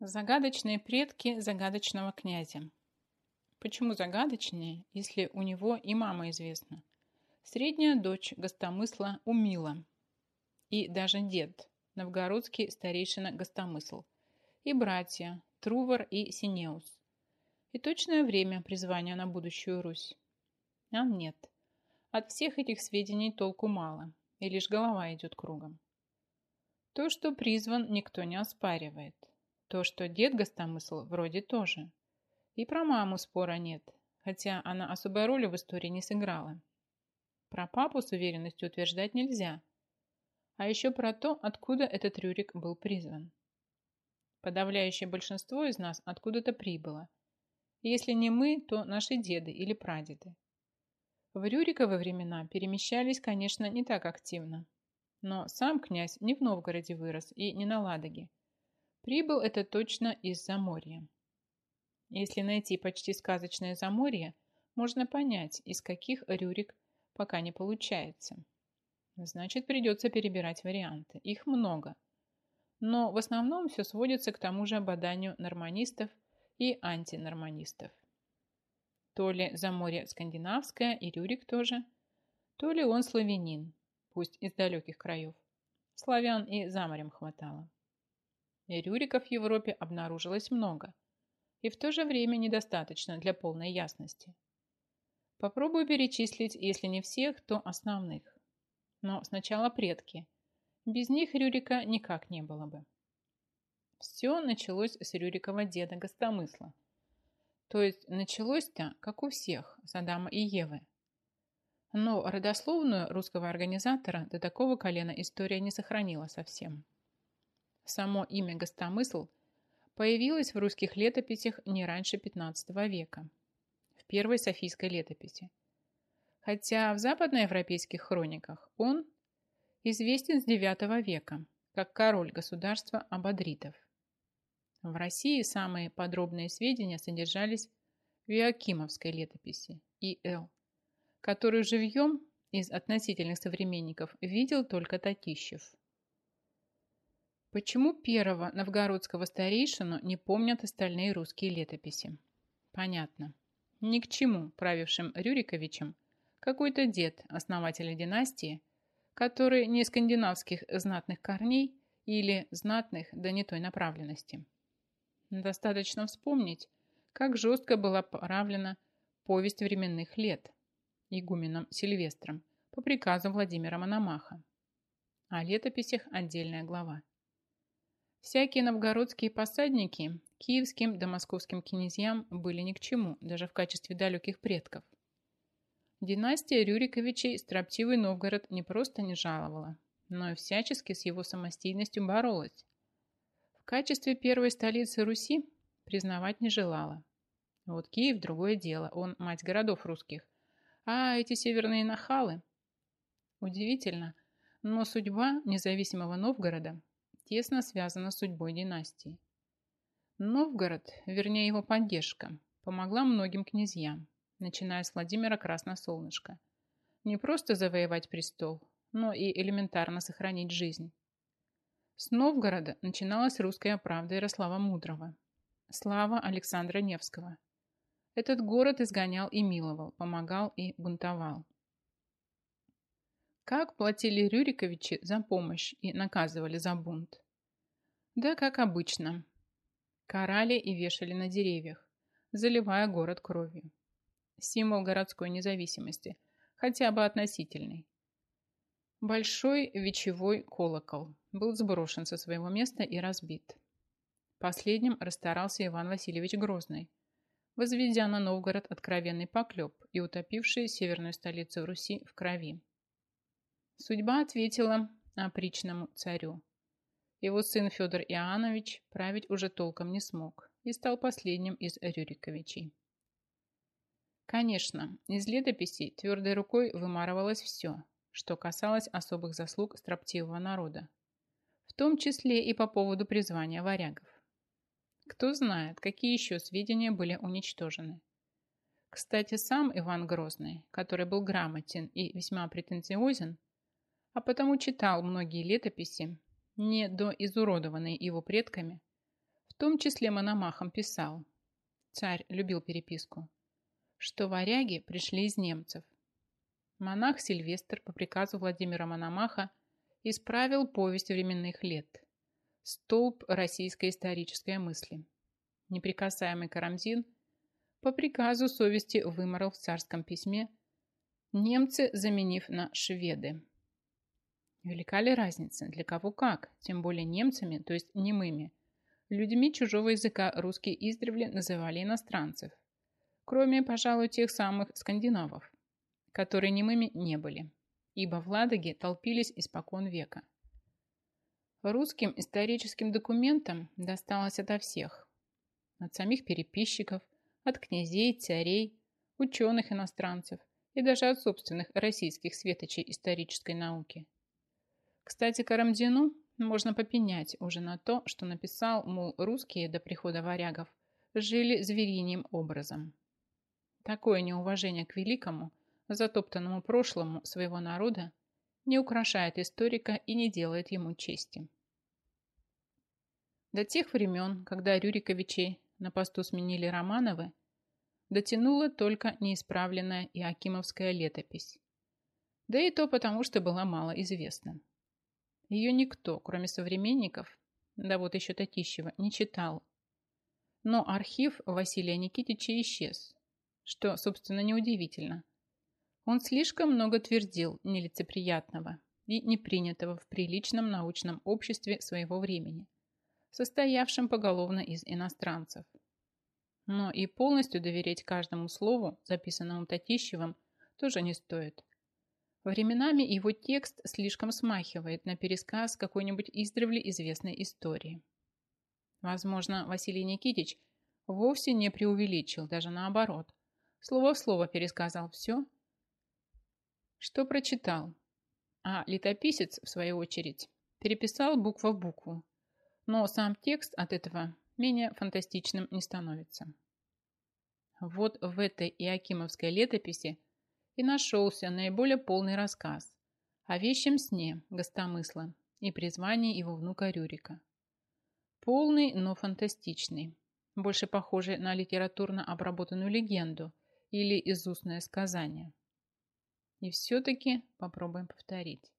Загадочные предки загадочного князя. Почему загадочные, если у него и мама известна? Средняя дочь гостомысла Умила. И даже дед, новгородский старейшина гостомысл. И братья Трувор и Синеус. И точное время призвания на будущую Русь. А нет. От всех этих сведений толку мало, и лишь голова идет кругом. То, что призван, никто не оспаривает. То, что дед гостомысл, вроде тоже. И про маму спора нет, хотя она особой роли в истории не сыграла. Про папу с уверенностью утверждать нельзя. А еще про то, откуда этот Рюрик был призван. Подавляющее большинство из нас откуда-то прибыло. Если не мы, то наши деды или прадеды. В Рюриковы времена перемещались, конечно, не так активно. Но сам князь не в Новгороде вырос и не на Ладоге. Прибыл это точно из Заморья. Если найти почти сказочное Заморье, можно понять, из каких Рюрик пока не получается. Значит, придется перебирать варианты. Их много. Но в основном все сводится к тому же ободанию норманистов и антинорманистов. То ли Заморье скандинавское и Рюрик тоже, то ли он славянин, пусть из далеких краев. Славян и за морем хватало. Рюриков в Европе обнаружилось много, и в то же время недостаточно для полной ясности. Попробую перечислить, если не всех, то основных. Но сначала предки. Без них Рюрика никак не было бы. Все началось с Рюрикова деда Гостомысла. То есть началось-то, как у всех, с Адама и Евы. Но родословную русского организатора до такого колена история не сохранила совсем. Само имя «гостомысл» появилось в русских летописях не раньше XV века, в первой Софийской летописи. Хотя в западноевропейских хрониках он известен с IX века, как король государства Абадритов. В России самые подробные сведения содержались в Иоакимовской летописи И.Л., которую живьем из относительных современников видел только Татищев. Почему первого новгородского старейшину не помнят остальные русские летописи? Понятно. Ни к чему правившим Рюриковичем какой-то дед основателя династии, который не скандинавских знатных корней или знатных да не той направленности. Достаточно вспомнить, как жестко была правлена повесть временных лет игуменом Сильвестром по приказу Владимира Мономаха. О летописях отдельная глава. Всякие новгородские посадники киевским да московским князьям были ни к чему, даже в качестве далеких предков. Династия Рюриковичей строптивый Новгород не просто не жаловала, но и всячески с его самостийностью боролась. В качестве первой столицы Руси признавать не желала. Вот Киев – другое дело, он мать городов русских. А эти северные нахалы? Удивительно, но судьба независимого Новгорода тесно связана с судьбой династии. Новгород, вернее его поддержка, помогла многим князьям, начиная с Владимира Красносолнышка. Не просто завоевать престол, но и элементарно сохранить жизнь. С Новгорода начиналась русская правда Ярослава Мудрого, слава Александра Невского. Этот город изгонял и миловал, помогал и бунтовал. Как платили Рюриковичи за помощь и наказывали за бунт? Да, как обычно. Карали и вешали на деревьях, заливая город кровью. Символ городской независимости, хотя бы относительный. Большой вечевой колокол был сброшен со своего места и разбит. Последним расстарался Иван Васильевич Грозный, возведя на Новгород откровенный поклеп и утопивший северную столицу Руси в крови. Судьба ответила опричному царю. Его сын Федор Иоаннович править уже толком не смог и стал последним из Рюриковичей. Конечно, из летописей твердой рукой вымарывалось все, что касалось особых заслуг строптивого народа, в том числе и по поводу призвания варягов. Кто знает, какие еще сведения были уничтожены. Кстати, сам Иван Грозный, который был грамотен и весьма претенциозен, а потому читал многие летописи, не доизуродованные его предками, в том числе Мономахом писал, царь любил переписку, что варяги пришли из немцев. Монах Сильвестр по приказу Владимира Мономаха исправил повесть временных лет, столб российской исторической мысли. Неприкасаемый Карамзин по приказу совести выморал в царском письме немцы, заменив на шведы. Велика ли разница, для кого как, тем более немцами, то есть немыми. Людьми чужого языка русские издревле называли иностранцев, кроме, пожалуй, тех самых скандинавов, которые немыми не были, ибо в Ладоге толпились испокон века. Русским историческим документам досталось ото всех, от самих переписчиков, от князей, царей, ученых-иностранцев и даже от собственных российских светочей исторической науки. Кстати, Карамзину можно попенять уже на то, что написал, мол, русские до прихода варягов жили звериним образом. Такое неуважение к великому, затоптанному прошлому своего народа не украшает историка и не делает ему чести. До тех времен, когда Рюриковичей на посту сменили Романовы, дотянула только неисправленная Иакимовская летопись. Да и то потому, что была мало известна. Ее никто, кроме современников, да вот еще Татищева, не читал. Но архив Василия Никитича исчез, что, собственно, неудивительно. Он слишком много твердил нелицеприятного и непринятого в приличном научном обществе своего времени, состоявшем поголовно из иностранцев. Но и полностью доверять каждому слову, записанному Татищевым, тоже не стоит – Временами его текст слишком смахивает на пересказ какой-нибудь издревле известной истории. Возможно, Василий Никитич вовсе не преувеличил, даже наоборот. Слово в слово пересказал все, что прочитал. А летописец, в свою очередь, переписал буква в букву. Но сам текст от этого менее фантастичным не становится. Вот в этой Иакимовской летописи и нашелся наиболее полный рассказ о вещем сне гостомысла и призвании его внука Рюрика. Полный, но фантастичный, больше похожий на литературно обработанную легенду или изустное сказание. И все-таки попробуем повторить.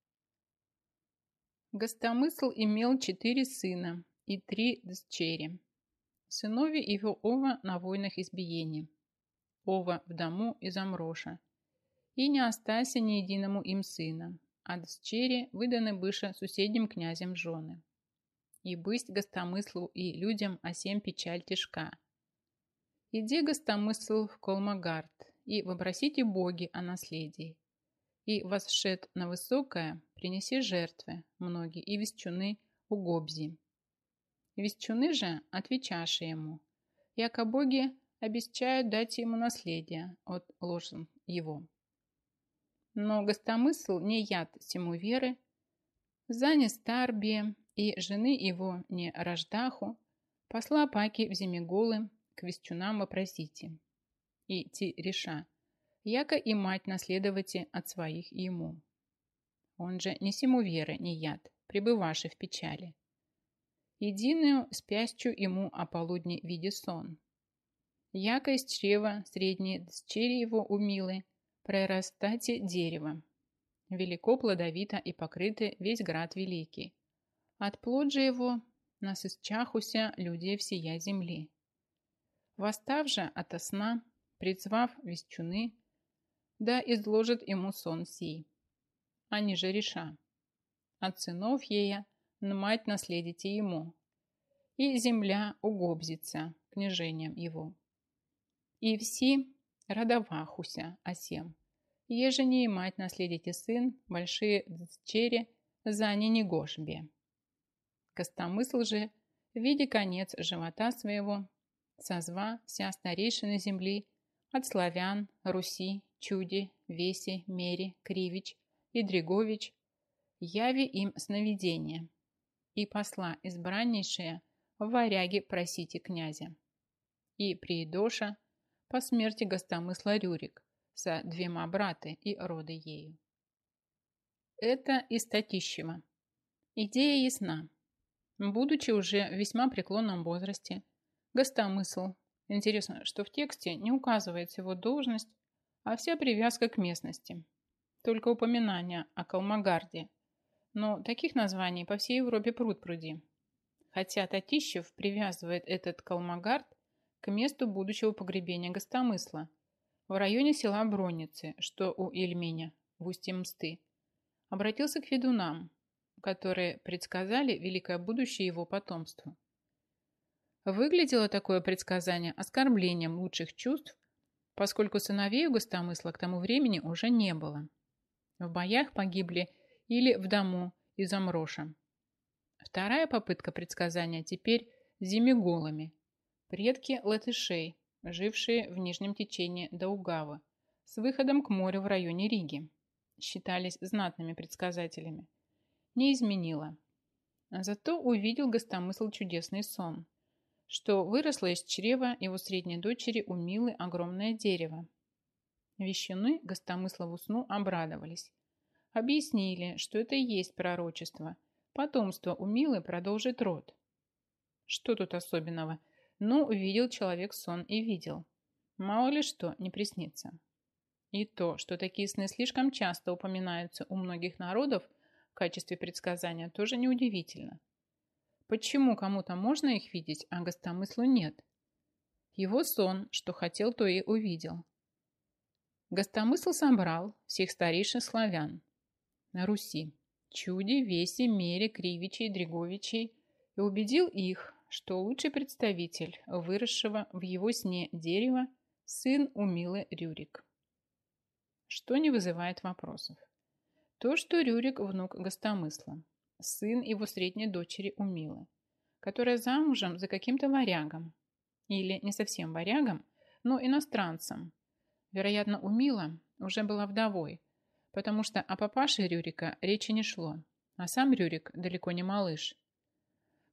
Гостомысл имел четыре сына и три дочери. Сынові его Ова на войнах избиений. Ова в дому из Амроша, и не остася ни единому им сына, а дочери выданы быше соседним князем жены. И бысть гостомыслу и людям осем печаль тяжка. Иди гостомысл в Колмагард, и вопросите боги о наследии. И восшед на высокое, принеси жертвы, многие, и вестчуны у Гобзи. Вестчуны же, отвечаши ему, яко боги обещают дать ему наследие от ложен его. Но гостомысл не яд всему веры, за Нестарбие и жены его не Рождаху, посла Паки в Земеголы к вестюнам вопросите. И ти реша, яко и мать наследовати от своих ему. Он же не сему веры, не яд, пребываши в печали. Единую спящую ему о полудне виде сон. Яко из чрева средней дщери его умилы, прорастате дерево. Велико плодовито и покрыты весь град великий. От плод же его насысчахуся людей всея земли. Восстав же ото сна, призвав вещуны, да изложит ему сон сей. Они же реша. От сынов ея мать наследите ему, и земля угобзится княжением его. И все родовахуся осем. Еже не имать наследите сын, большие дочери, за не негошбе. Костомысл же, видя конец живота своего, созва вся старейшина земли, от славян, Руси, Чуди, Веси, Мери, Кривич и Дригович, яви им сновидение, и посла избраннейшая в варяге просите князя. И приидоша по смерти гостомысла Рюрик со двема браты и роды ею. Это из Татищева. Идея ясна. Будучи уже в весьма преклонном возрасте, гостомысл, интересно, что в тексте не указывается его должность, а вся привязка к местности, только упоминание о Калмагарде, но таких названий по всей Европе пруд пруди. Хотя Татищев привязывает этот Калмагард к месту будущего погребения гостомысла в районе села Бронницы, что у Ильменя, в устье Мсты. Обратился к ведунам, которые предсказали великое будущее его потомству. Выглядело такое предсказание оскорблением лучших чувств, поскольку сыновей у гостомысла к тому времени уже не было. В боях погибли или в дому из Амроша. Вторая попытка предсказания теперь зимиголами, предки латышей, жившие в нижнем течении Даугавы, с выходом к морю в районе Риги, считались знатными предсказателями. Не изменила. Зато увидел гостомысл чудесный сон, что выросло из чрева его средней дочери у Милы огромное дерево, Вещуны Гостомыслову сну обрадовались. Объяснили, что это и есть пророчество. Потомство у Милы продолжит род. Что тут особенного? Ну, видел человек сон и видел. Мало ли что не приснится. И то, что такие сны слишком часто упоминаются у многих народов в качестве предсказания, тоже неудивительно. Почему кому-то можно их видеть, а гостомыслу нет? Его сон, что хотел, то и увидел. Гостомысл собрал всех старейшин славян на Руси, Чуди, Веси, Мере, Кривичей, Дреговичей, и убедил их, что лучший представитель выросшего в его сне дерева сын Умилы Рюрик. Что не вызывает вопросов? То, что Рюрик – внук Гостомысла, сын его средней дочери Умилы, которая замужем за каким-то варягом, или не совсем варягом, но иностранцем, Вероятно, у Мила уже была вдовой, потому что о папаше Рюрика речи не шло, а сам Рюрик далеко не малыш.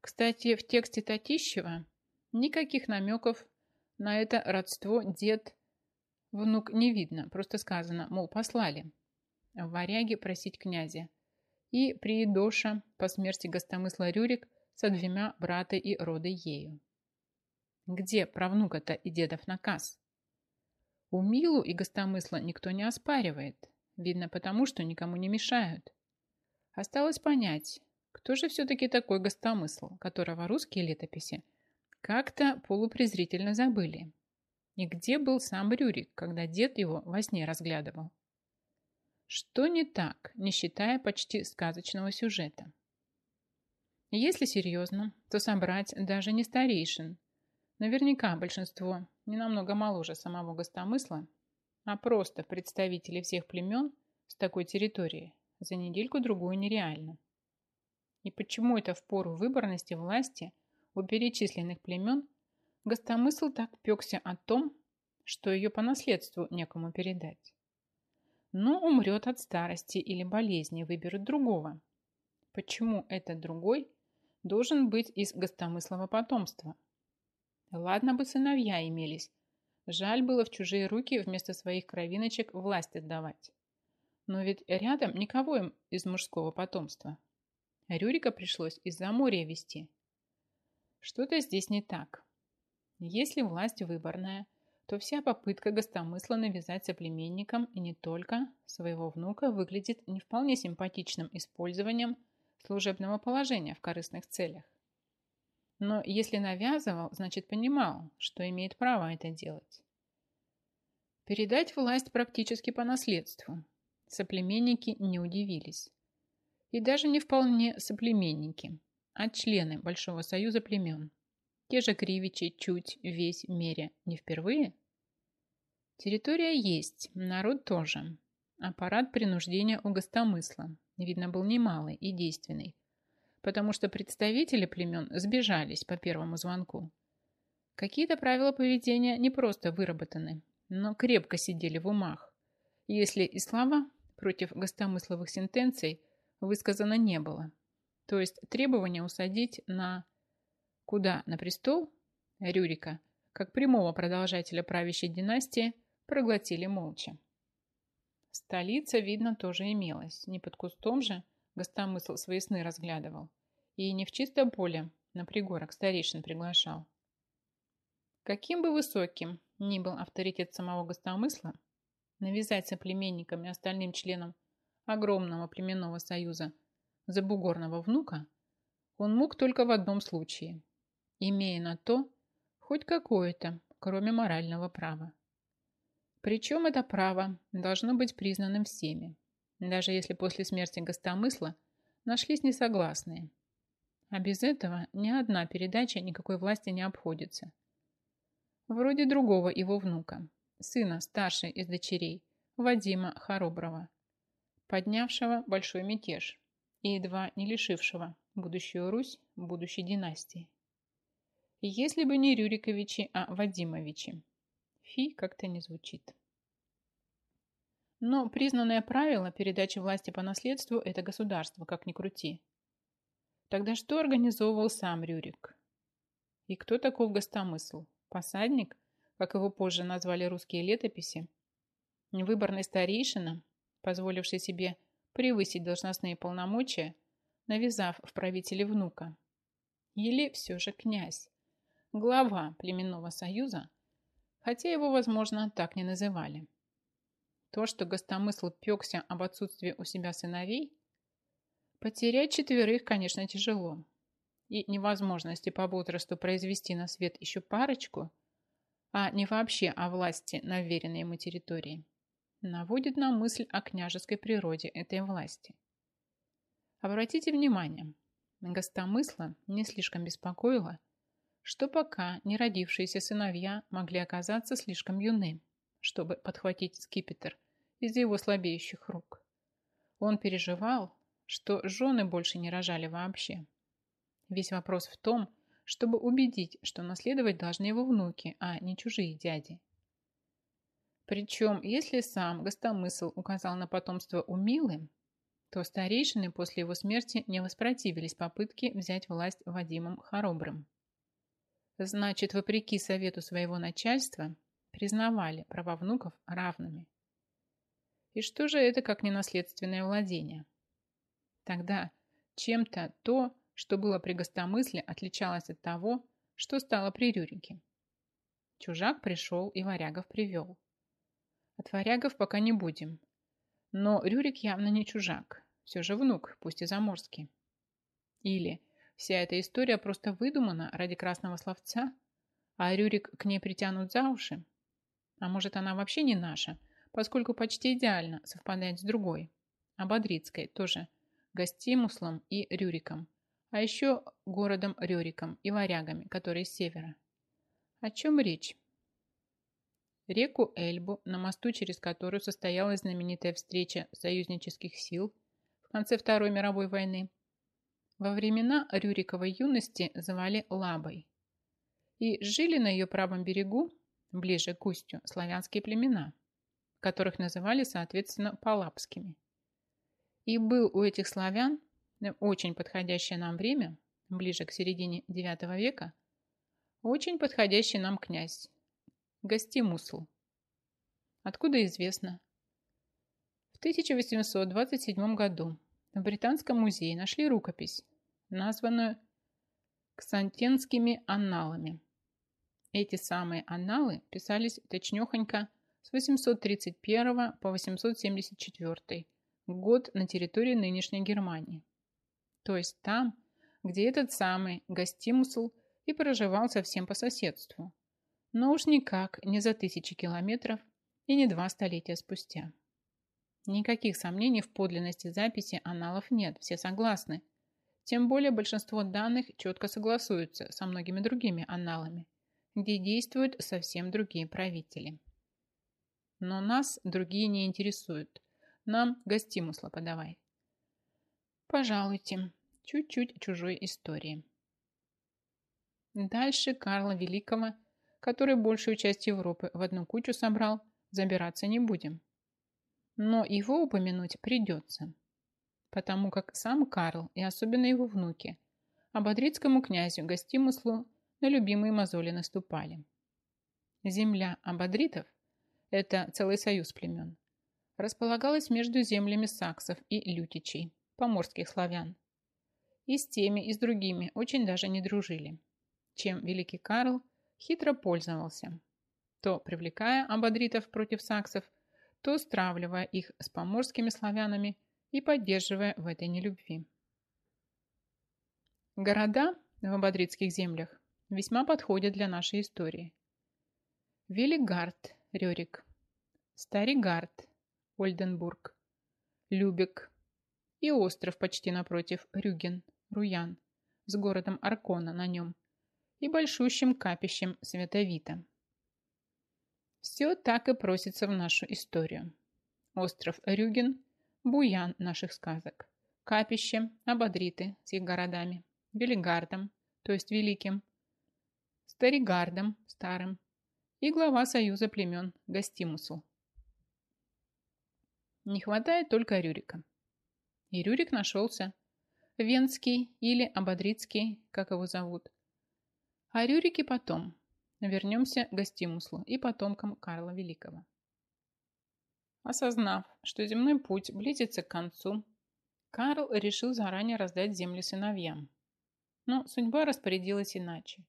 Кстати, в тексте Татищева никаких намеков на это родство дед внук не видно, просто сказано, мол, послали в варяге просить князя. И приедоша по смерти гостомысла Рюрик со двумя браты и роды ею. Где правнука-то и дедов наказ? У Милу и гостомысла никто не оспаривает. Видно потому, что никому не мешают. Осталось понять, кто же все-таки такой гостомысл, которого русские летописи как-то полупрезрительно забыли. И где был сам Рюрик, когда дед его во сне разглядывал? Что не так, не считая почти сказочного сюжета? Если серьезно, то собрать даже не старейшин. Наверняка большинство не намного моложе самого гостомысла, а просто представители всех племен с такой территории за недельку-другую нереально. И почему это в пору выборности власти у перечисленных племен гостомысл так пекся о том, что ее по наследству некому передать? Но ну, умрет от старости или болезни, выберут другого. Почему этот другой должен быть из гостомыслого потомства? Ладно бы сыновья имелись. Жаль было в чужие руки вместо своих кровиночек власть отдавать. Но ведь рядом никого им из мужского потомства. Рюрика пришлось из-за моря вести. Что-то здесь не так. Если власть выборная, то вся попытка гостомысла навязать соплеменникам и не только своего внука выглядит не вполне симпатичным использованием служебного положения в корыстных целях. Но если навязывал, значит понимал, что имеет право это делать. Передать власть практически по наследству. Соплеменники не удивились. И даже не вполне соплеменники, а члены Большого Союза племен. Те же Кривичи, Чуть, Весь, Меря. Не впервые? Территория есть, народ тоже. Аппарат принуждения у гостомысла, видно, был немалый и действенный потому что представители племен сбежались по первому звонку. Какие-то правила поведения не просто выработаны, но крепко сидели в умах, если и слова против гостомысловых сентенций высказано не было. То есть требование усадить на... Куда? На престол? Рюрика, как прямого продолжателя правящей династии, проглотили молча. Столица, видно, тоже имелась. Не под кустом же, Гостомысл свои сны разглядывал. И не в чисто поле на пригорок старейшин приглашал. Каким бы высоким ни был авторитет самого гостомысла, навязать соплеменникам и остальным членам огромного племенного союза забугорного внука он мог только в одном случае, имея на то хоть какое-то, кроме морального права. Причем это право должно быть признанным всеми, даже если после смерти гостомысла нашлись несогласные. А без этого ни одна передача никакой власти не обходится. Вроде другого его внука, сына старшей из дочерей, Вадима Хороброва, поднявшего большой мятеж и едва не лишившего будущую Русь будущей династии. Если бы не Рюриковичи, а Вадимовичи. Фи как-то не звучит. Но признанное правило передачи власти по наследству – это государство, как ни крути. Тогда что организовывал сам Рюрик? И кто таков гостомысл? Посадник, как его позже назвали русские летописи? Выборный старейшина, позволивший себе превысить должностные полномочия, навязав в правителе внука? Или все же князь, глава племенного союза, хотя его, возможно, так не называли? То, что гостомысл пекся об отсутствии у себя сыновей, потерять четверых, конечно, тяжело. И невозможности по возрасту произвести на свет еще парочку, а не вообще о власти на вверенной ему территории, наводит на мысль о княжеской природе этой власти. Обратите внимание, гостомысла не слишком беспокоило, что пока не родившиеся сыновья могли оказаться слишком юны, чтобы подхватить скипетр из его слабеющих рук. Он переживал, что жены больше не рожали вообще. Весь вопрос в том, чтобы убедить, что наследовать должны его внуки, а не чужие дяди. Причем, если сам гостомысл указал на потомство у Милы, то старейшины после его смерти не воспротивились попытке взять власть Вадимом Хоробрым. Значит, вопреки совету своего начальства, признавали права внуков равными. И что же это, как ненаследственное владение? Тогда чем-то то, что было при гостомысле, отличалось от того, что стало при Рюрике. Чужак пришел и варягов привел. От варягов пока не будем. Но Рюрик явно не чужак, все же внук, пусть и заморский. Или вся эта история просто выдумана ради красного словца, а Рюрик к ней притянут за уши. А может, она вообще не наша – поскольку почти идеально совпадает с другой, Ободрицкой, тоже Гостимуслом и Рюриком, а еще городом Рюриком и варягами, которые с севера. О чем речь? Реку Эльбу, на мосту через которую состоялась знаменитая встреча союзнических сил в конце Второй мировой войны, во времена Рюриковой юности звали Лабой. И жили на ее правом берегу, ближе к устью, славянские племена – которых называли, соответственно, палапскими. И был у этих славян очень подходящее нам время, ближе к середине IX века, очень подходящий нам князь, Гостимусл. Откуда известно? В 1827 году в Британском музее нашли рукопись, названную Ксантенскими анналами. Эти самые анналы писались точнёхонько с 831 по 874 год на территории нынешней Германии. То есть там, где этот самый Гастимусл и проживал совсем по соседству. Но уж никак не за тысячи километров и не два столетия спустя. Никаких сомнений в подлинности записи аналов нет, все согласны. Тем более большинство данных четко согласуются со многими другими аналами, где действуют совсем другие правители. Но нас другие не интересуют. Нам гостимусла подавай. Пожалуйте, чуть-чуть чужой истории. Дальше Карла Великого, который большую часть Европы в одну кучу собрал, забираться не будем. Но его упомянуть придется, потому как сам Карл и особенно его внуки ободрицкому князю Гостимуслу на любимые мозоли наступали. Земля ободритов это целый союз племен, располагалась между землями саксов и лютичей, поморских славян. и с теми, и с другими очень даже не дружили, чем великий Карл хитро пользовался, то привлекая абадритов против саксов, то стравливая их с поморскими славянами и поддерживая в этой нелюбви. Города в абадритских землях весьма подходят для нашей истории. Велигард, Рерик, Старигард, Ольденбург, Любек и остров почти напротив Рюген, Руян, с городом Аркона на нем и большущим капищем Световита. Все так и просится в нашу историю. Остров Рюген – буян наших сказок. Капище – Абадриты с их городами. Велигардом, то есть Великим. Старигардом, Старым. И глава Союза племен Гастимусу. Не хватает только Рюрика. И Рюрик нашелся. Венский или Абадрицкий, как его зовут. А Рюрики потом. Вернемся к Гастимуслу и потомкам Карла Великого. Осознав, что земной путь близится к концу, Карл решил заранее раздать земли сыновьям. Но судьба распорядилась иначе.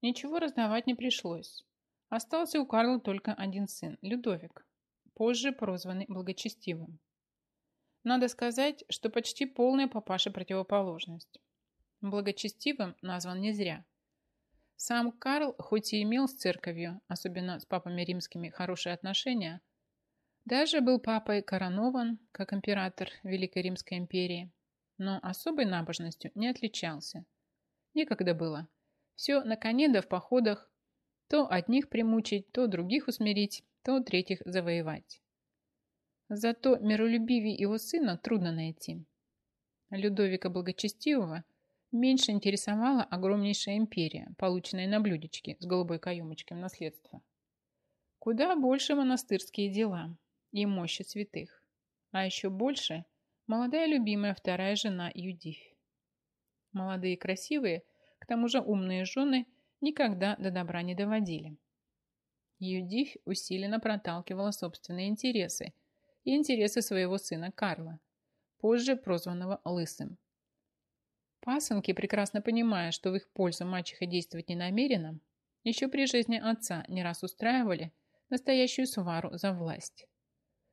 Ничего раздавать не пришлось. Остался у Карла только один сын, Людовик, позже прозванный Благочестивым. Надо сказать, что почти полная папаша противоположность. Благочестивым назван не зря. Сам Карл, хоть и имел с церковью, особенно с папами римскими, хорошие отношения, даже был папой коронован, как император Великой Римской империи, но особой набожностью не отличался. Некогда было. Все на коне да в походах, то одних примучить, то других усмирить, то третьих завоевать. Зато миролюбивее его сына трудно найти. Людовика Благочестивого меньше интересовала огромнейшая империя, полученная на блюдечке с голубой каемочкой в наследство. Куда больше монастырские дела и мощи святых. А еще больше молодая любимая вторая жена Юдифь. Молодые красивые, к тому же умные жены никогда до добра не доводили. Юдифь усиленно проталкивала собственные интересы и интересы своего сына Карла, позже прозванного Лысым. Пасынки, прекрасно понимая, что в их пользу мачеха действовать не намерена, еще при жизни отца не раз устраивали настоящую свару за власть.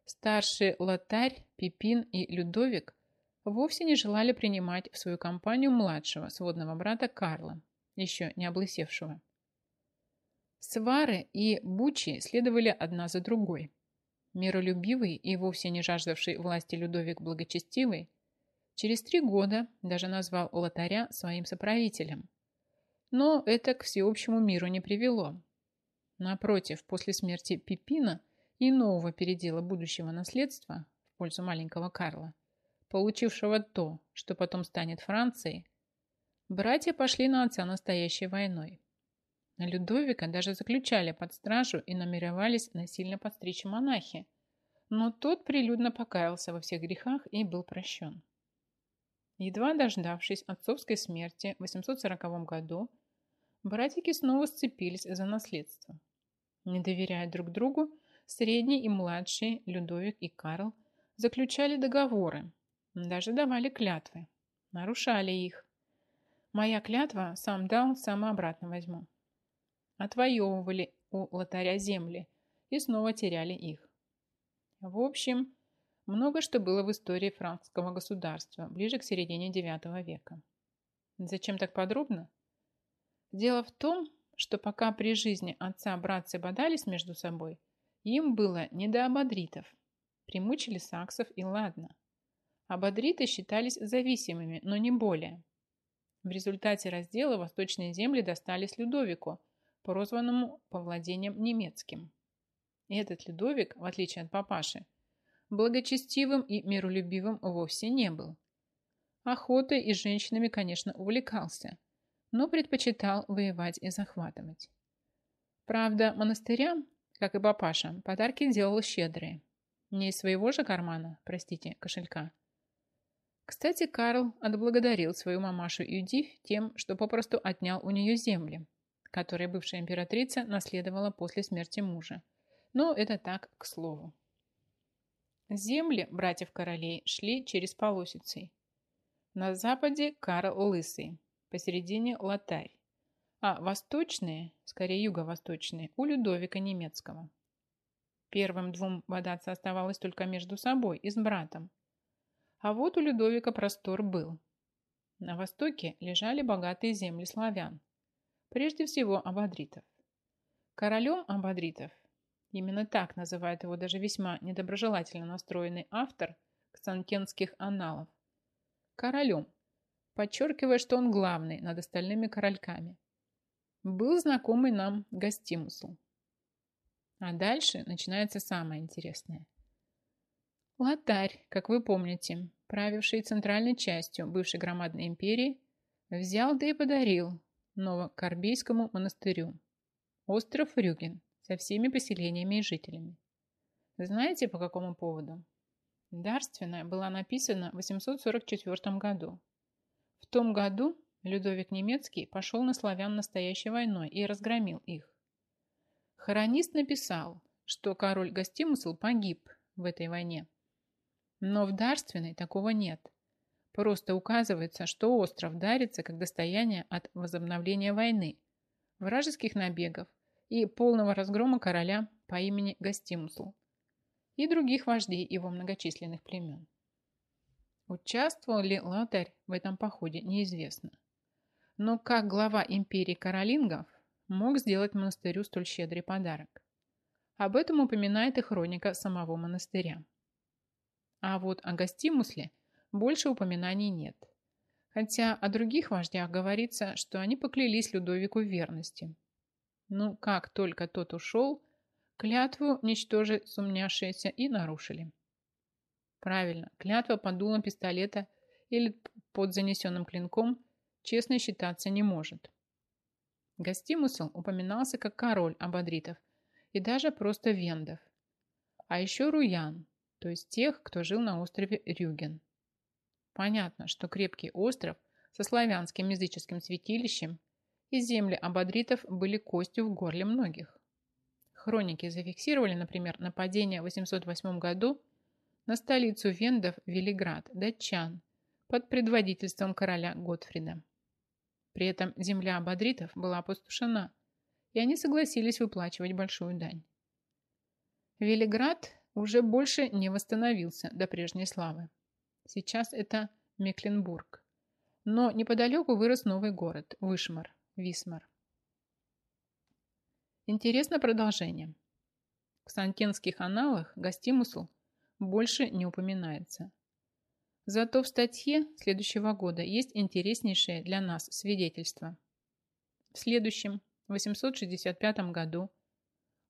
Старший Лотарь, Пипин и Людовик вовсе не желали принимать в свою компанию младшего сводного брата Карла, еще не облысевшего. Свары и бучи следовали одна за другой. Миролюбивый и вовсе не жаждавший власти Людовик Благочестивый Через три года даже назвал лотаря своим соправителем. Но это к всеобщему миру не привело. Напротив, после смерти Пипина и нового передела будущего наследства в пользу маленького Карла, получившего то, что потом станет Францией, братья пошли на отца настоящей войной. Людовика даже заключали под стражу и намеревались насильно подстричь монахи, но тот прилюдно покаялся во всех грехах и был прощен. Едва дождавшись отцовской смерти в 840 году, братики снова сцепились за наследство. Не доверяя друг другу, средний и младший Людовик и Карл заключали договоры, даже давали клятвы, нарушали их. Моя клятва сам дал, сам обратно возьму. Отвоевывали у лотаря земли и снова теряли их. В общем, много что было в истории франкского государства ближе к середине IX века. Зачем так подробно? Дело в том, что пока при жизни отца братцы бодались между собой, им было не до абадритов. Примучили саксов и ладно. Абадриты считались зависимыми, но не более. В результате раздела восточные земли достались Людовику, прозванному по владениям немецким. И этот Людовик, в отличие от папаши, благочестивым и миролюбивым вовсе не был. Охотой и женщинами, конечно, увлекался, но предпочитал воевать и захватывать. Правда, монастырям, как и папаша, подарки делал щедрые. Не из своего же кармана, простите, кошелька. Кстати, Карл отблагодарил свою мамашу Юдив тем, что попросту отнял у нее земли, которые бывшая императрица наследовала после смерти мужа. Но это так, к слову. Земли братьев королей шли через полосицей. На западе Карл Лысый, посередине Латарь, а восточные, скорее юго-восточные, у Людовика Немецкого. Первым двум бодаться оставалось только между собой и с братом. А вот у Людовика простор был. На востоке лежали богатые земли славян, прежде всего абадритов. Королем абадритов, именно так называет его даже весьма недоброжелательно настроенный автор Ксанкенских аналов, королем, подчеркивая, что он главный над остальными корольками, был знакомый нам Гастимусу. А дальше начинается самое интересное. Латарь, как вы помните, правивший центральной частью бывшей громадной империи, взял да и подарил Новокорбейскому монастырю остров Рюген со всеми поселениями и жителями. Знаете, по какому поводу? Дарственная была написана в 844 году. В том году Людовик Немецкий пошел на славян настоящей войной и разгромил их. Хронист написал, что король Гастимусл погиб в этой войне. Но в дарственной такого нет. Просто указывается, что остров дарится как достояние от возобновления войны, вражеских набегов и полного разгрома короля по имени Гастимусл и других вождей его многочисленных племен. Участвовал ли Лотарь в этом походе, неизвестно. Но как глава империи каролингов мог сделать монастырю столь щедрый подарок. Об этом упоминает и хроника самого монастыря. А вот о Гастимусле больше упоминаний нет. Хотя о других вождях говорится, что они поклялись Людовику верности. Ну, как только тот ушел, клятву ничтожить сумняшиеся и нарушили. Правильно, клятва под дулом пистолета или под занесенным клинком честно считаться не может. Гастимусл упоминался как король абадритов и даже просто вендов. А еще руян, то есть тех, кто жил на острове Рюген. Понятно, что крепкий остров со славянским языческим святилищем и земли абадритов были костью в горле многих. Хроники зафиксировали, например, нападение в 808 году на столицу вендов Велиград, датчан, под предводительством короля Готфрида. При этом земля абадритов была опустошена, и они согласились выплачивать большую дань. Велиград уже больше не восстановился до прежней славы. Сейчас это Мекленбург. Но неподалеку вырос новый город – Вышмар, Висмар. Интересно продолжение. В Сантенских аналах Гастимусл больше не упоминается. Зато в статье следующего года есть интереснейшее для нас свидетельство. В следующем, 865 году,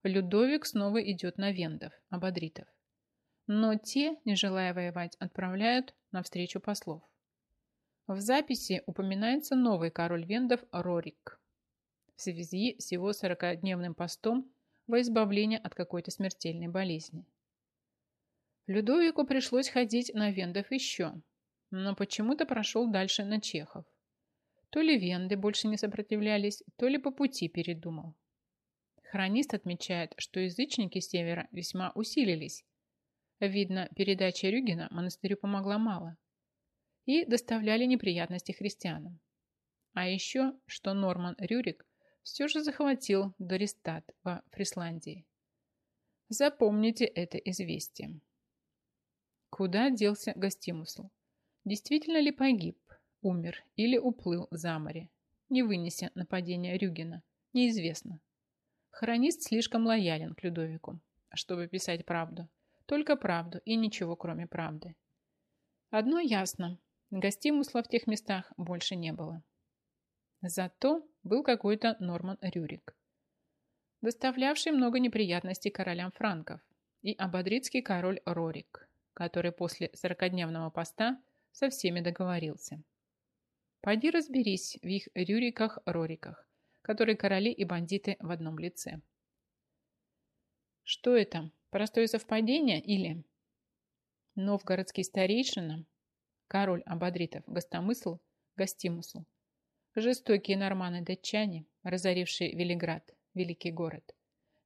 Людовик снова идет на вендов, абадритов. Но те, не желая воевать, отправляют навстречу послов. В записи упоминается новый король вендов Рорик в связи с его 40-дневным постом во избавление от какой-то смертельной болезни. Людовику пришлось ходить на вендов еще, но почему-то прошел дальше на чехов. То ли венды больше не сопротивлялись, то ли по пути передумал. Хронист отмечает, что язычники севера весьма усилились. Видно, передача Рюгена монастырю помогла мало. И доставляли неприятности христианам. А еще, что Норман Рюрик все же захватил Дористат во Фрисландии. Запомните это известие. Куда делся Гастимусл? Действительно ли погиб, умер или уплыл за море, не вынеся нападения Рюгена? Неизвестно. Хронист слишком лоялен к Людовику, чтобы писать правду. Только правду и ничего, кроме правды. Одно ясно. Гостимусла в тех местах больше не было. Зато был какой-то Норман Рюрик, доставлявший много неприятностей королям франков, и ободрицкий король Рорик, который после сорокодневного поста со всеми договорился. Пойди разберись в их рюриках-рориках, которые короли и бандиты в одном лице. Что это? Простое совпадение или... Новгородский старейшина, король ободритов, гостомысл, гостимысл, жестокие норманы-датчане, разорившие Велиград, великий город,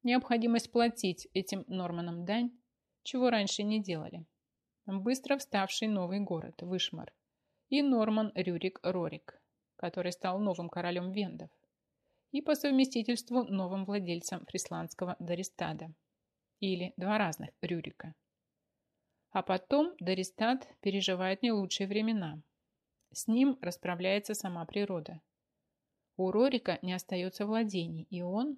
необходимость платить этим норманам дань, чего раньше не делали. Быстро вставший новый город, Вышмар, и Норман Рюрик Рорик, который стал новым королем вендов. И по совместительству новым владельцем фрисландского Дористада, или два разных Рюрика. А потом Дористад переживает не лучшие времена. С ним расправляется сама природа. У Рорика не остается владений, и он...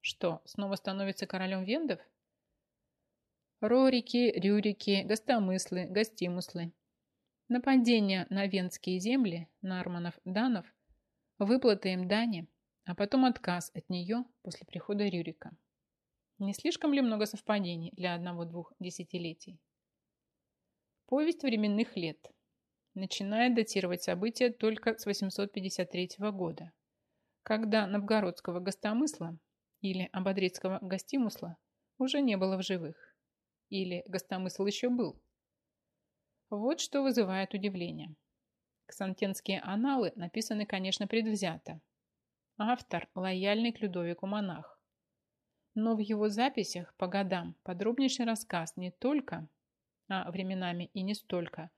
Что, снова становится королем вендов? Рорики, Рюрики, Гостомыслы, Гостимуслы. Нападение на венские земли, Нарманов, Данов, выплата им дани, а потом отказ от нее после прихода Рюрика. Не слишком ли много совпадений для одного-двух десятилетий? Повесть временных лет начинает датировать события только с 853 года, когда новгородского гостомысла или ободрецкого гостимусла уже не было в живых, или гостомысл еще был. Вот что вызывает удивление. Ксантенские аналы написаны, конечно, предвзято, Автор – лояльный к Людовику монах. Но в его записях по годам подробнейший рассказ не только, а временами и не столько,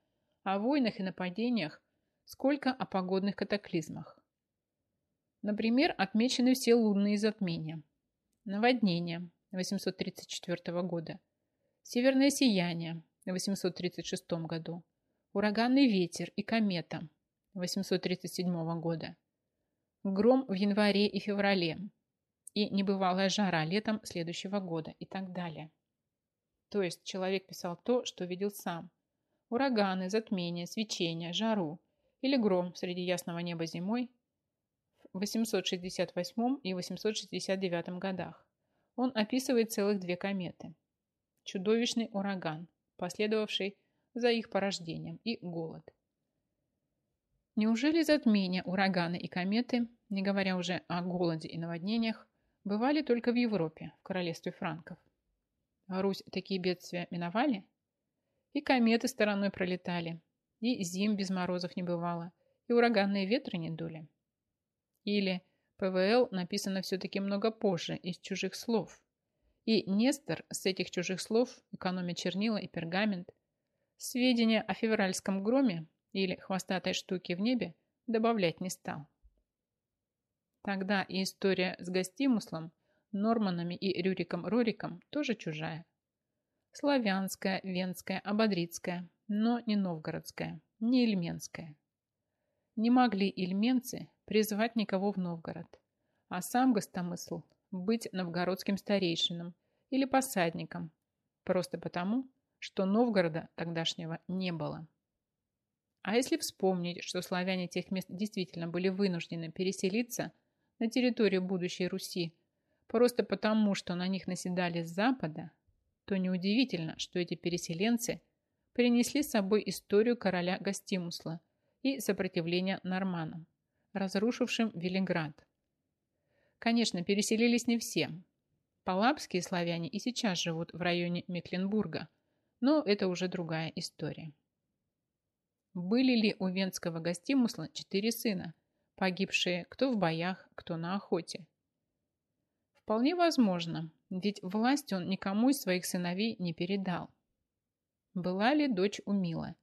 о войнах и нападениях, сколько о погодных катаклизмах. Например, отмечены все лунные затмения, наводнения 834 года, северное сияние в 836 году, ураганный ветер и комета 837 года – гром в январе и феврале. И небывалая жара летом следующего года и так далее. То есть человек писал то, что видел сам. Ураганы, затмения, свечения, жару или гром среди ясного неба зимой в 868 и 869 годах. Он описывает целых две кометы. Чудовищный ураган, последовавший за их порождением, и голод – Неужели затмения, ураганы и кометы, не говоря уже о голоде и наводнениях, бывали только в Европе, в королевстве франков? Русь такие бедствия миновали? И кометы стороной пролетали, и зим без морозов не бывало, и ураганные ветры не дули. Или ПВЛ написано все-таки много позже, из чужих слов. И Нестор с этих чужих слов, экономя чернила и пергамент, сведения о февральском громе или хвостатой штуки в небе добавлять не стал. Тогда и история с гостимуслом, Норманами и Рюриком-Рориком тоже чужая. Славянская, венская, ободрицкая, но не новгородская, не ильменская. Не могли ильменцы призвать никого в Новгород, а сам гостомысл быть новгородским старейшином или посадником, просто потому, что Новгорода тогдашнего не было. А если вспомнить, что славяне тех мест действительно были вынуждены переселиться на территорию будущей Руси просто потому, что на них наседали с запада, то неудивительно, что эти переселенцы принесли с собой историю короля Гастимусла и сопротивления норманам, разрушившим Велиград. Конечно, переселились не все. Палапские славяне и сейчас живут в районе Мекленбурга, но это уже другая история. Были ли у венского гостимусла четыре сына, погибшие кто в боях, кто на охоте? Вполне возможно, ведь власть он никому из своих сыновей не передал. Была ли дочь у Мила?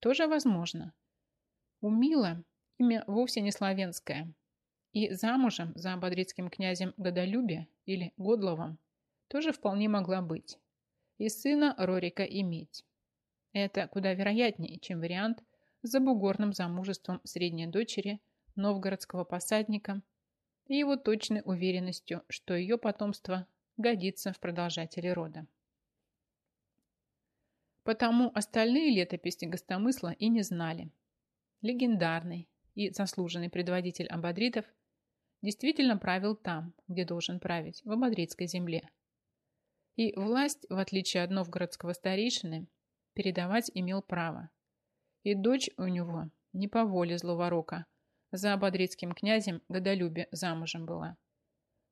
Тоже возможно. У Мила имя вовсе не славянское, и замужем за ободрицким князем Годолюбе или Годловым тоже вполне могла быть, и сына Рорика иметь. Это куда вероятнее, чем вариант с забугорным замужеством средней дочери новгородского посадника и его точной уверенностью, что ее потомство годится в продолжателе рода. Потому остальные летописи гостомысла и не знали. Легендарный и заслуженный предводитель абадритов действительно правил там, где должен править, в абадритской земле. И власть, в отличие от новгородского старейшины, передавать имел право. И дочь у него не по воле злого рока, за ободрецким князем Годолюбе замужем была,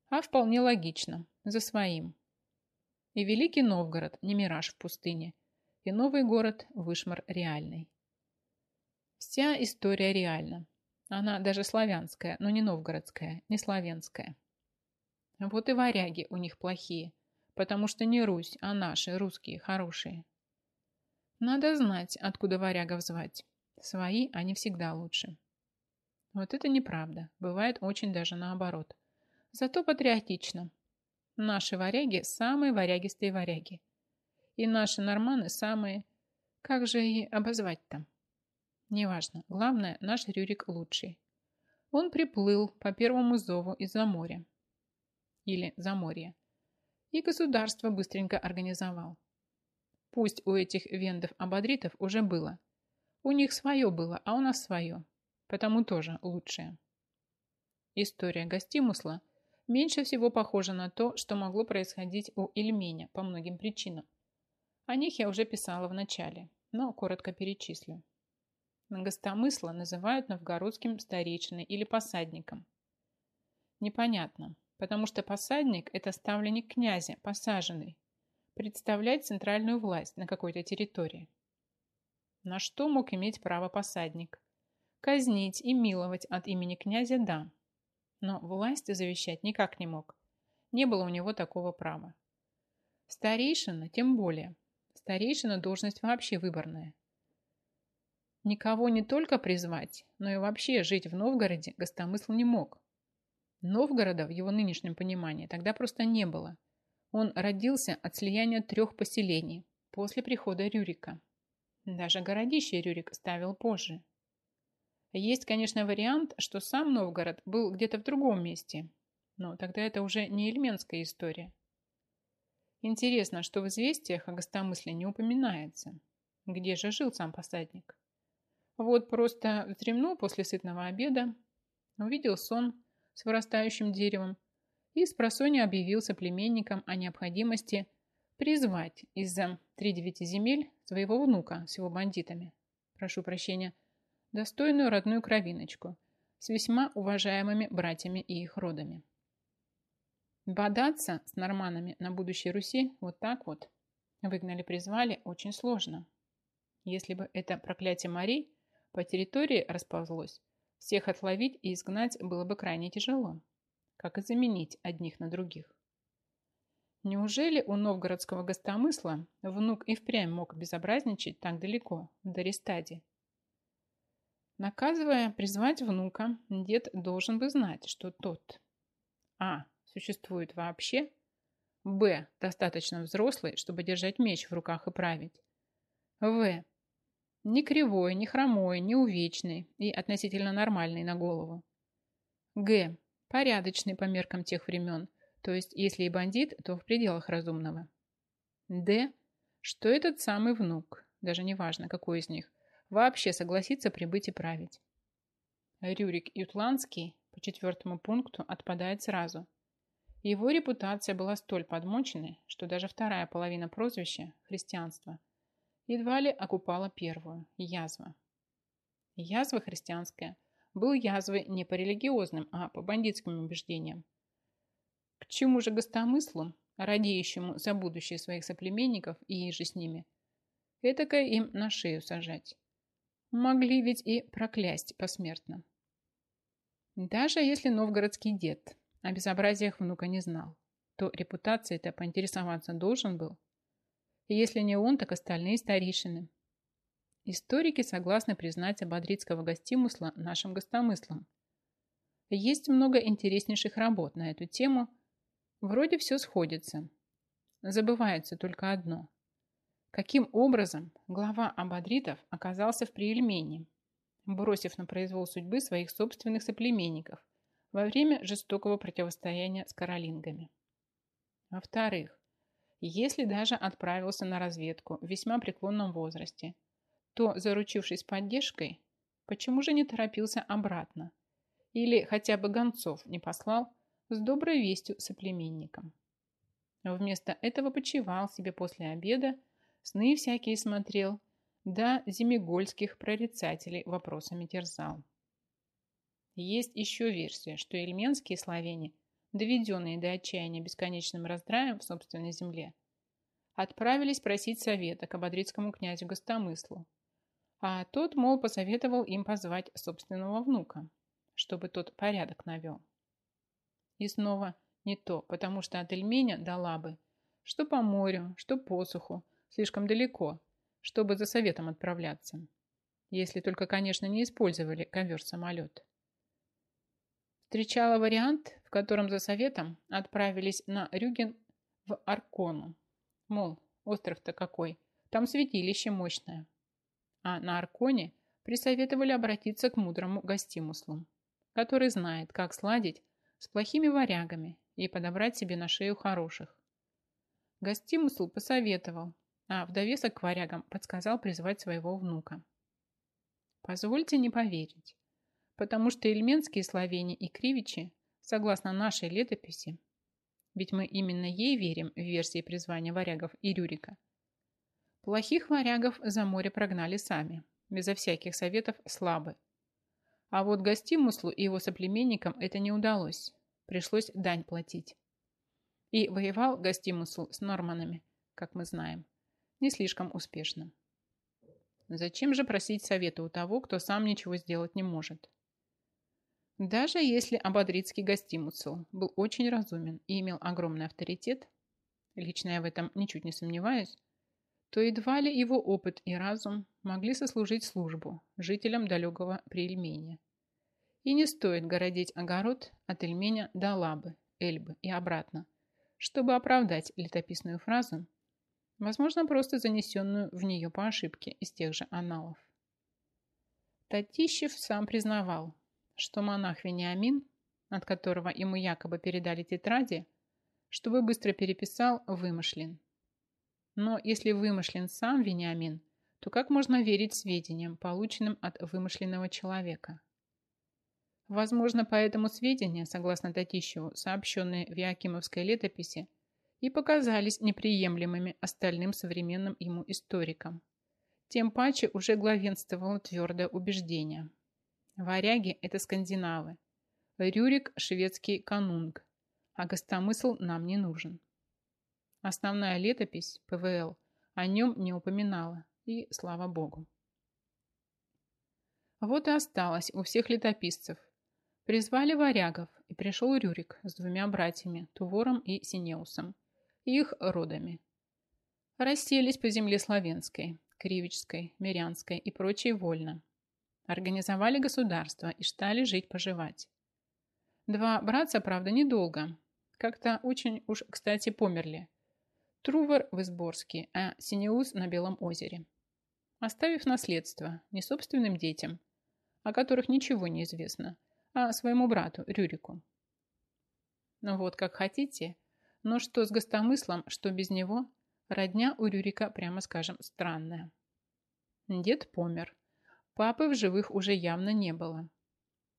а вполне логично, за своим. И Великий Новгород не мираж в пустыне, и новый город Вышмар реальный. Вся история реальна. Она даже славянская, но не новгородская, не славянская. Вот и варяги у них плохие, потому что не Русь, а наши, русские, хорошие. Надо знать, откуда варягов звать. Свои, они всегда лучше. Вот это неправда. Бывает очень даже наоборот. Зато патриотично. Наши варяги – самые варягистые варяги. И наши норманы – самые... Как же и обозвать-то? Неважно. Главное, наш Рюрик лучший. Он приплыл по первому зову из-за моря. Или за море. И государство быстренько организовал. Пусть у этих вендов-ободритов уже было. У них свое было, а у нас свое. Потому тоже лучшее. История Гостимусла меньше всего похожа на то, что могло происходить у Ильменя по многим причинам. О них я уже писала в начале, но коротко перечислю. Гостомысла называют новгородским старейшиной или посадником. Непонятно, потому что посадник – это ставленник князя, посаженный, представлять центральную власть на какой-то территории. На что мог иметь право посадник? Казнить и миловать от имени князя – да. Но власть завещать никак не мог. Не было у него такого права. Старейшина тем более. Старейшина – должность вообще выборная. Никого не только призвать, но и вообще жить в Новгороде гостомысл не мог. Новгорода в его нынешнем понимании тогда просто не было. Он родился от слияния трех поселений после прихода Рюрика. Даже городище Рюрик ставил позже. Есть, конечно, вариант, что сам Новгород был где-то в другом месте, но тогда это уже не эльменская история. Интересно, что в известиях о гостомысле не упоминается. Где же жил сам посадник? Вот просто вздремнул после сытного обеда, увидел сон с вырастающим деревом и с просонья объявил соплеменникам о необходимости призвать из-за три девяти земель своего внука с его бандитами. Прошу прощения, достойную родную кровиночку с весьма уважаемыми братьями и их родами. Бодаться с норманами на будущей Руси вот так вот выгнали-призвали очень сложно. Если бы это проклятие морей по территории расползлось, всех отловить и изгнать было бы крайне тяжело, как и заменить одних на других. Неужели у новгородского гостомысла внук и впрямь мог безобразничать так далеко, в Дористаде? Наказывая призвать внука, дед должен бы знать, что тот а. существует вообще, б. достаточно взрослый, чтобы держать меч в руках и править, в. Не кривой, не хромой, не увечный и относительно нормальный на голову. Г. Порядочный по меркам тех времен, то есть если и бандит, то в пределах разумного. Д. Что этот самый внук, даже не важно, какой из них, вообще согласится прибыть и править. Рюрик Ютландский по четвертому пункту отпадает сразу. Его репутация была столь подмоченной, что даже вторая половина прозвища – христианство – едва ли окупала первую – язва. Язва христианская был язвой не по религиозным, а по бандитским убеждениям. К чему же гостомыслу, радеющему за будущее своих соплеменников и же с ними, этакое им на шею сажать? Могли ведь и проклясть посмертно. Даже если новгородский дед о безобразиях внука не знал, то репутацией-то поинтересоваться должен был. И если не он, так остальные старейшины. Историки согласны признать ободрицкого гостимысла нашим гостомыслом. Есть много интереснейших работ на эту тему. Вроде все сходится. Забывается только одно. Каким образом глава ободритов оказался в Приельмене, бросив на произвол судьбы своих собственных соплеменников во время жестокого противостояния с каролингами? Во-вторых, если даже отправился на разведку в весьма преклонном возрасте, то, заручившись поддержкой, почему же не торопился обратно? Или хотя бы гонцов не послал с доброй вестью соплеменникам? Вместо этого почевал себе после обеда, сны всякие смотрел, да земегольских прорицателей вопросами терзал. Есть еще версия, что эльменские славяне – доведенные до отчаяния бесконечным раздраем в собственной земле, отправились просить совета к ободрицкому князю Гостомыслу. А тот, мол, посоветовал им позвать собственного внука, чтобы тот порядок навел. И снова не то, потому что от Эльменя до Лабы, что по морю, что по суху, слишком далеко, чтобы за советом отправляться. Если только, конечно, не использовали ковер-самолет. Встречала вариант, в котором за советом отправились на Рюген в Аркону. Мол, остров-то какой, там святилище мощное. А на Арконе присоветовали обратиться к мудрому гостимуслу, который знает, как сладить с плохими варягами и подобрать себе на шею хороших. Гостимусл посоветовал, а в довесок к варягам подсказал призвать своего внука. Позвольте не поверить потому что эльменские словени и кривичи, согласно нашей летописи, ведь мы именно ей верим в версии призвания варягов и Рюрика, плохих варягов за море прогнали сами, безо всяких советов слабы. А вот Гостимуслу и его соплеменникам это не удалось, пришлось дань платить. И воевал Гостимусл с норманами, как мы знаем, не слишком успешно. Зачем же просить совета у того, кто сам ничего сделать не может? Даже если Абадрицкий гостимуцел был очень разумен и имел огромный авторитет, лично я в этом ничуть не сомневаюсь, то едва ли его опыт и разум могли сослужить службу жителям далекого Приэльмения. И не стоит городить огород от Эльменя до Лабы, Эльбы и обратно, чтобы оправдать летописную фразу, возможно, просто занесенную в нее по ошибке из тех же аналов. Татищев сам признавал, что монах Вениамин, от которого ему якобы передали тетради, чтобы быстро переписал, вымышлен. Но если вымышлен сам Вениамин, то как можно верить сведениям, полученным от вымышленного человека? Возможно, поэтому сведения, согласно Татищеву, сообщенные в Якимовской летописи, и показались неприемлемыми остальным современным ему историкам. Тем паче уже главенствовало твердое убеждение – Варяги – это скандинавы. Рюрик – шведский канунг. А гостомысл нам не нужен. Основная летопись, ПВЛ, о нем не упоминала. И слава богу. Вот и осталось у всех летописцев. Призвали варягов, и пришел Рюрик с двумя братьями, Тувором и Синеусом, их родами. Расселись по земле славянской, кривичской, мирянской и прочей вольно. Организовали государство и стали жить-поживать. Два братца, правда, недолго. Как-то очень уж, кстати, померли. Трувор в Изборске, а Синеус на Белом озере. Оставив наследство не собственным детям, о которых ничего не известно, а своему брату Рюрику. Ну вот, как хотите, но что с гостомыслом, что без него, родня у Рюрика, прямо скажем, странная. Дед помер, Папы в живых уже явно не было.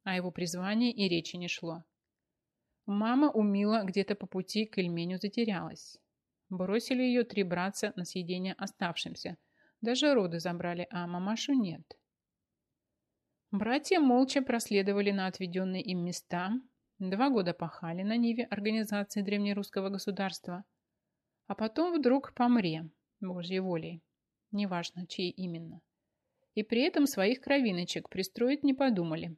О его призвании и речи не шло. Мама у Мила где-то по пути к Эльменю затерялась. Бросили ее три братца на съедение оставшимся. Даже роды забрали, а мамашу нет. Братья молча проследовали на отведенные им места, два года пахали на Ниве организации древнерусского государства, а потом вдруг помре, Божьей волей, неважно, чьей именно и при этом своих кровиночек пристроить не подумали.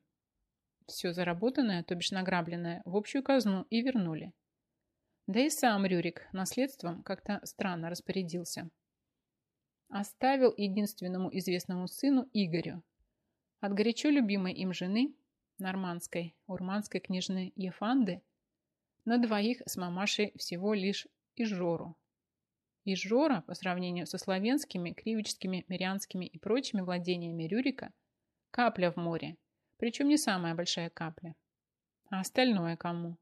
Все заработанное, то бишь награбленное, в общую казну и вернули. Да и сам Рюрик наследством как-то странно распорядился. Оставил единственному известному сыну Игорю. От горячо любимой им жены, нормандской, урманской княжны Ефанды, на двоих с мамашей всего лишь Ижору, и Жора, по сравнению со славянскими, кривическими, мирянскими и прочими владениями Рюрика, капля в море, причем не самая большая капля. А остальное кому?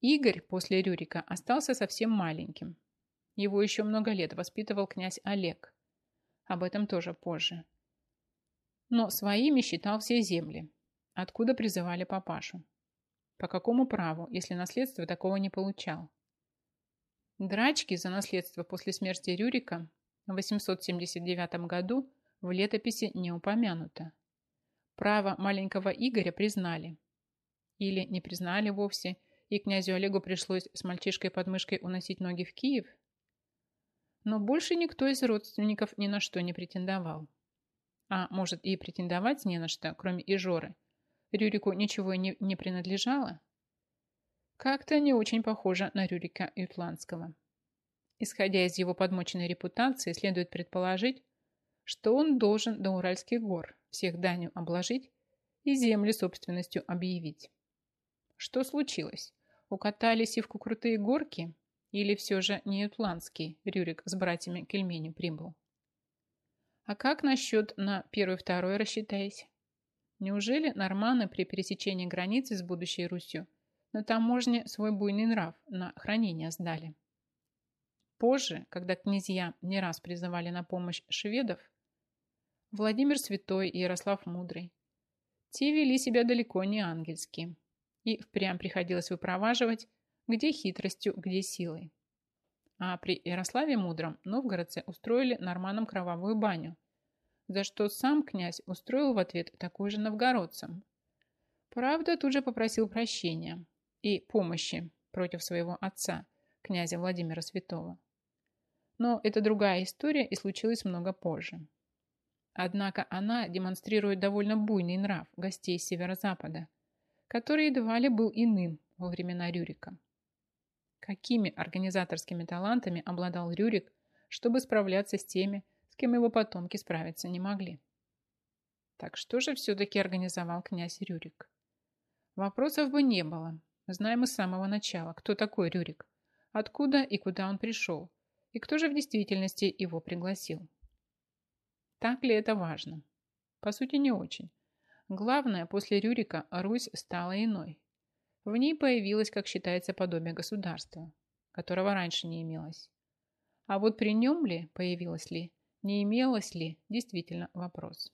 Игорь после Рюрика остался совсем маленьким. Его еще много лет воспитывал князь Олег. Об этом тоже позже. Но своими считал все земли, откуда призывали папашу. По какому праву, если наследство такого не получал? Драчки за наследство после смерти Рюрика в 879 году в летописи не упомянуто. Право маленького Игоря признали. Или не признали вовсе, и князю Олегу пришлось с мальчишкой под мышкой уносить ноги в Киев. Но больше никто из родственников ни на что не претендовал. А может и претендовать не на что, кроме Ижоры. Рюрику ничего не, не принадлежало. Как-то не очень похоже на Рюрика Ютландского. Исходя из его подмоченной репутации, следует предположить, что он должен до Уральских гор всех данью обложить и земли собственностью объявить. Что случилось? Укатали сивку крутые горки? Или все же не ютландский Рюрик с братьями Кельмени прибыл? А как насчет на первый-второй рассчитаясь? Неужели норманы при пересечении границы с будущей Русью на таможне свой буйный нрав на хранение сдали? Позже, когда князья не раз призывали на помощь шведов, Владимир Святой и Ярослав Мудрый, те вели себя далеко не ангельски, и впрямь приходилось выпроваживать, где хитростью, где силой. А при Ярославе Мудром новгородцы устроили норманам кровавую баню, за что сам князь устроил в ответ такую же новгородцам. Правда, тут же попросил прощения и помощи против своего отца, князя Владимира Святого. Но это другая история и случилась много позже. Однако она демонстрирует довольно буйный нрав гостей северо-запада, который едва ли был иным во времена Рюрика. Какими организаторскими талантами обладал Рюрик, чтобы справляться с теми, кем его потомки справиться не могли? Так что же все-таки организовал князь Рюрик? Вопросов бы не было. Знаем мы с самого начала, кто такой Рюрик, откуда и куда он пришел, и кто же в действительности его пригласил. Так ли это важно? По сути, не очень. Главное, после Рюрика Русь стала иной. В ней появилось, как считается, подобие государства, которого раньше не имелось. А вот при нем ли, появилось ли, не имелось ли, действительно вопрос.